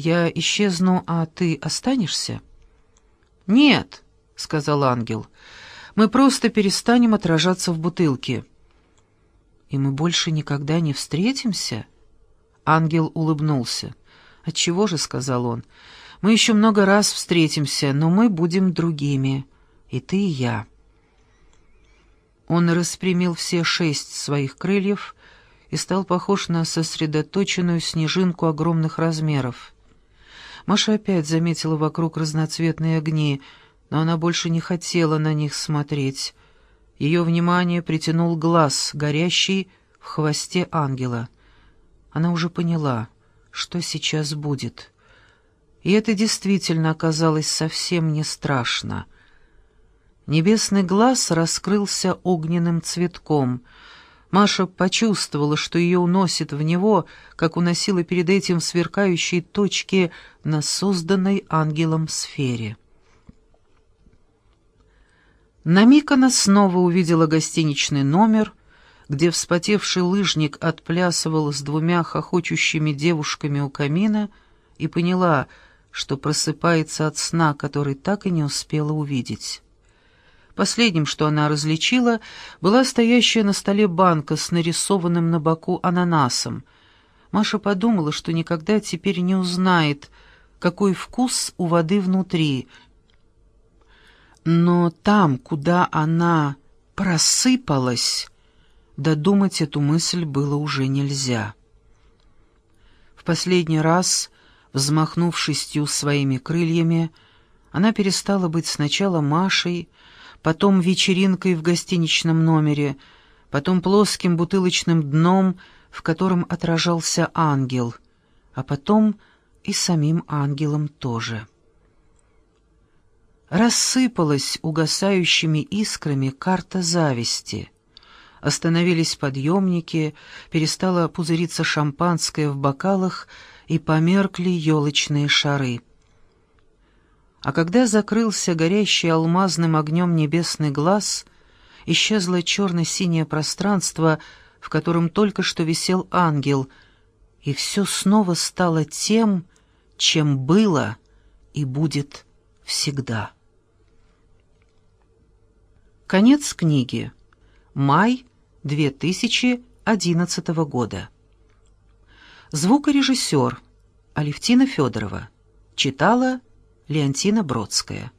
Я исчезну, а ты останешься?» «Нет», — сказал ангел, — «мы просто перестанем отражаться в бутылке». «И мы больше никогда не встретимся?» Ангел улыбнулся. «Отчего же?» — сказал он. «Мы еще много раз встретимся, но мы будем другими. И ты, и я». Он распрямил все шесть своих крыльев и стал похож на сосредоточенную снежинку огромных размеров. Маша опять заметила вокруг разноцветные огни, но она больше не хотела на них смотреть. Ее внимание притянул глаз, горящий в хвосте ангела. Она уже поняла, что сейчас будет. И это действительно оказалось совсем не страшно — Небесный глаз раскрылся огненным цветком. Маша почувствовала, что ее уносит в него, как уносила перед этим в сверкающей точке на созданной ангелом сфере. На миг она снова увидела гостиничный номер, где вспотевший лыжник отплясывал с двумя хохочущими девушками у камина, и поняла, что просыпается от сна, который так и не успела увидеть. Последним, что она различила, была стоящая на столе банка с нарисованным на боку ананасом. Маша подумала, что никогда теперь не узнает, какой вкус у воды внутри. Но там, куда она просыпалась, додумать эту мысль было уже нельзя. В последний раз, взмахнув шестью своими крыльями, она перестала быть сначала Машей, потом вечеринкой в гостиничном номере, потом плоским бутылочным дном, в котором отражался ангел, а потом и самим ангелом тоже. Рассыпалась угасающими искрами карта зависти. Остановились подъемники, перестало пузыриться шампанское в бокалах и померкли елочные шары. А когда закрылся горящий алмазным огнем небесный глаз, исчезло черно-синее пространство, в котором только что висел ангел, и все снова стало тем, чем было и будет всегда. Конец книги. Май 2011 года. Звукорежиссер Алевтина Федорова. Читала Леонтина Бродская